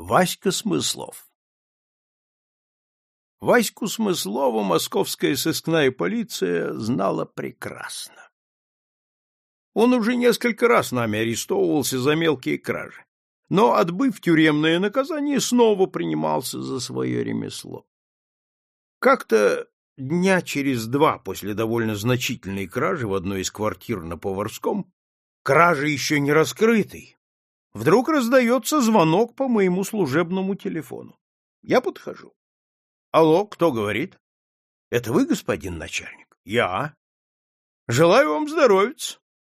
Васька Смыслов Ваську Смыслова московская сыскная полиция знала прекрасно. Он уже несколько раз нами арестовывался за мелкие кражи, но, отбыв тюремное наказание, снова принимался за свое ремесло. Как-то дня через два после довольно значительной кражи в одной из квартир на Поварском, кражи еще не раскрытой, Вдруг раздается звонок по моему служебному телефону. Я подхожу. Алло, кто говорит? Это вы, господин начальник? Я. Желаю вам здоровья.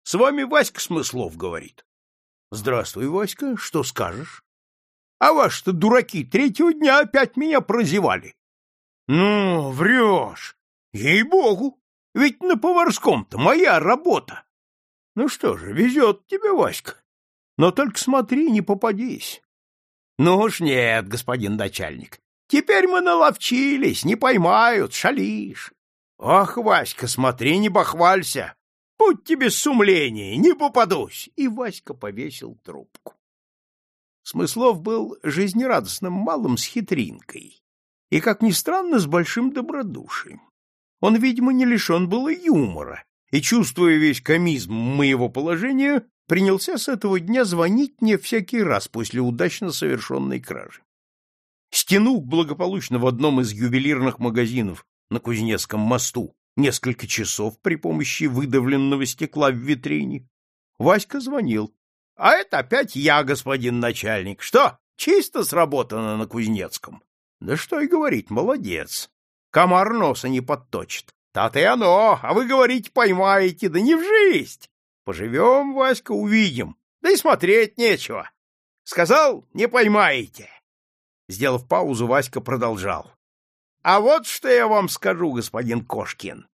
С вами Васька Смыслов говорит. Здравствуй, Васька, что скажешь? А ваши-то дураки третьего дня опять меня прозевали. Ну, врешь. Ей-богу, ведь на поварском-то моя работа. Ну что же, везет тебе, Васька. Но только смотри, не попадись. Ну уж нет, господин начальник. Теперь мы наловчились, не поймают, шалишь. Ах, Васька, смотри, не бахвалься. Будь тебе сумление, не попадусь. И Васька повесил трубку. Смыслов был жизнерадостным малым с хитринкой и, как ни странно, с большим добродушием. Он, видимо, не лишен был юмора, и, чувствуя весь комизм моего положения, принялся с этого дня звонить мне всякий раз после удачно совершенной кражи. Стянув благополучно в одном из ювелирных магазинов на Кузнецком мосту несколько часов при помощи выдавленного стекла в витрине, Васька звонил. — А это опять я, господин начальник. Что, чисто сработано на Кузнецком? — Да что и говорить, молодец. Комар носа не подточит. Так и оно, а вы говорите, поймаете, да не в жизнь. Поживем, Васька, увидим. Да и смотреть нечего. Сказал, не поймаете. Сделав паузу, Васька продолжал. А вот что я вам скажу, господин Кошкин.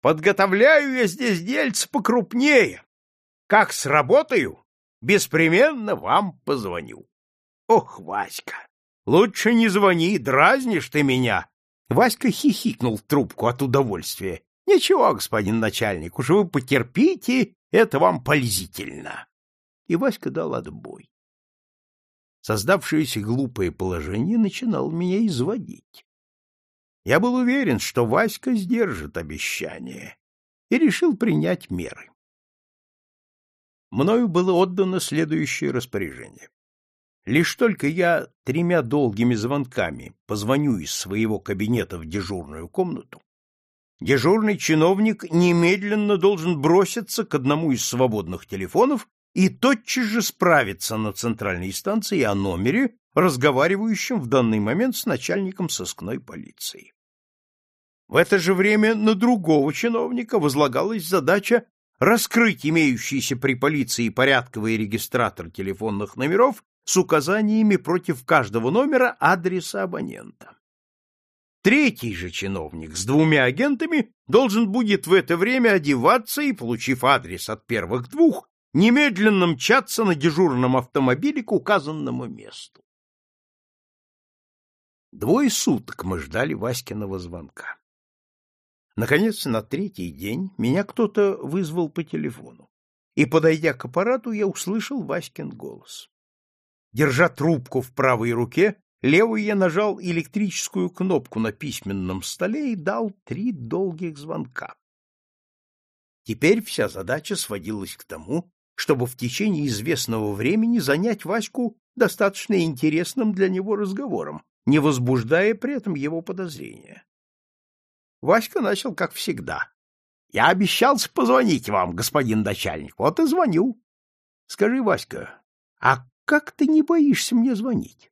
Подготовляю я здесь дельце покрупнее. Как сработаю, беспременно вам позвоню. Ох, Васька, лучше не звони, дразнишь ты меня. Васька хихикнул в трубку от удовольствия. Ничего, господин начальник, уж вы потерпите это вам пользительно. И Васька дал отбой. Создавшееся глупое положение начинало меня изводить. Я был уверен, что Васька сдержит обещание, и решил принять меры. Мною было отдано следующее распоряжение. Лишь только я тремя долгими звонками позвоню из своего кабинета в дежурную комнату, дежурный чиновник немедленно должен броситься к одному из свободных телефонов и тотчас же справиться на центральной станции о номере, разговаривающем в данный момент с начальником сыскной полиции. В это же время на другого чиновника возлагалась задача раскрыть имеющийся при полиции порядковый регистратор телефонных номеров с указаниями против каждого номера адреса абонента. Третий же чиновник с двумя агентами должен будет в это время одеваться и, получив адрес от первых двух, немедленно мчаться на дежурном автомобиле к указанному месту. Двое суток мы ждали Васькиного звонка. Наконец, на третий день меня кто-то вызвал по телефону, и, подойдя к аппарату, я услышал Васькин голос. Держа трубку в правой руке, Левой я нажал электрическую кнопку на письменном столе и дал три долгих звонка. Теперь вся задача сводилась к тому, чтобы в течение известного времени занять Ваську достаточно интересным для него разговором, не возбуждая при этом его подозрения. Васька начал, как всегда. — Я обещался позвонить вам, господин начальник, вот и звоню. — Скажи, Васька, а как ты не боишься мне звонить?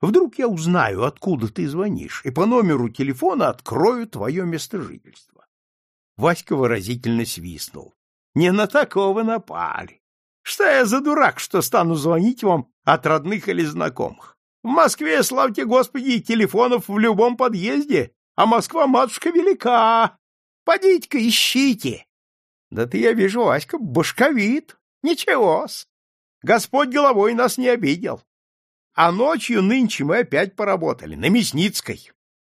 Вдруг я узнаю, откуда ты звонишь, и по номеру телефона открою твое место жительства. Васька выразительно свистнул. Не на такого напали. Что я за дурак, что стану звонить вам от родных или знакомых? В Москве, славьте Господи, телефонов в любом подъезде, а Москва-матушка велика. Подите-ка, ищите. Да ты, я вижу, Васька, башковит. Ничего-с. Господь головой нас не обидел. А ночью нынче мы опять поработали, на Мясницкой.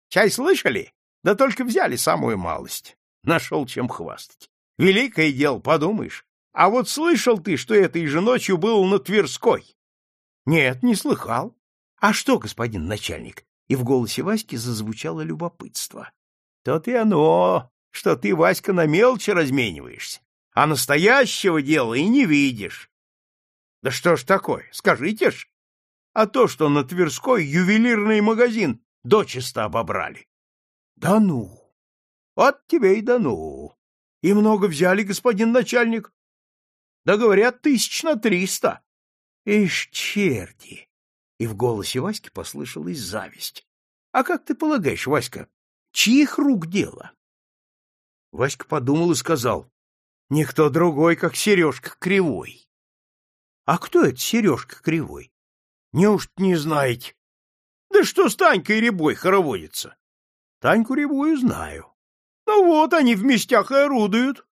Чай слышали? Да только взяли самую малость. Нашел чем хвастать. Великое дело, подумаешь. А вот слышал ты, что этой же ночью был на Тверской? Нет, не слыхал. А что, господин начальник? И в голосе Васьки зазвучало любопытство. То-то и оно, что ты, Васька, на мелочи размениваешься, а настоящего дела и не видишь. Да что ж такое, скажите ж. А то, что на Тверской ювелирный магазин дочисто обобрали. Да ну! Вот тебе и да ну! И много взяли, господин начальник? Да говорят, тысяч на триста. Ишь, черти! И в голосе Васьки послышалась зависть. А как ты полагаешь, Васька, чьих рук дело? Васька подумал и сказал, никто другой, как Сережка Кривой. А кто это Сережка Кривой? Неужто не знаете? Да что с Танькой Рябой хороводится? Таньку Рябую знаю. Ну вот, они в местях и орудуют.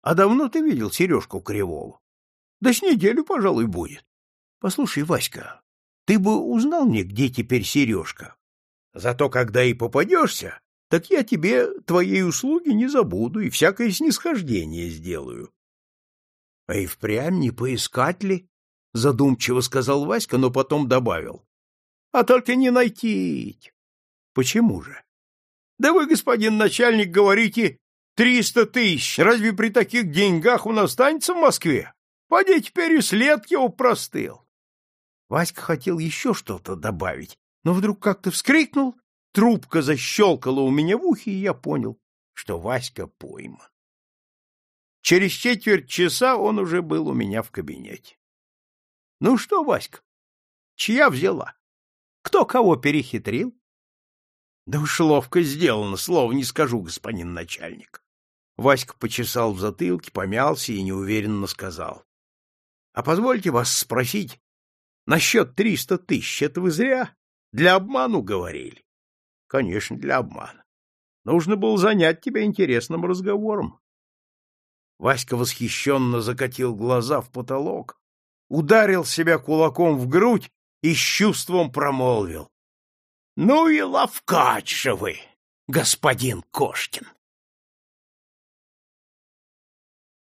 А давно ты видел Сережку Кривого? Да с неделю, пожалуй, будет. Послушай, Васька, ты бы узнал мне, где теперь Сережка. Зато когда и попадешься, так я тебе твоей услуги не забуду и всякое снисхождение сделаю. — А и впрямь не поискать ли? — задумчиво сказал Васька, но потом добавил. — А только не найти. — Почему же? — Да вы, господин начальник, говорите, триста тысяч. Разве при таких деньгах он останется в Москве? Поди теперь и след его. Васька хотел еще что-то добавить, но вдруг как-то вскрикнул, трубка защелкала у меня в ухе, и я понял, что Васька пойман. Через четверть часа он уже был у меня в кабинете. — Ну что, Васька, чья взяла? Кто кого перехитрил? — Да уж ловко сделано, слова не скажу, господин начальник. Васька почесал в затылке, помялся и неуверенно сказал. — А позвольте вас спросить, Насчет триста тысяч — это вы зря. Для обману говорили. Конечно, для обмана. Нужно было занять тебя интересным разговором. Васька восхищенно закатил глаза в потолок, ударил себя кулаком в грудь и с чувством промолвил. — Ну и ловкач вы, господин Кошкин!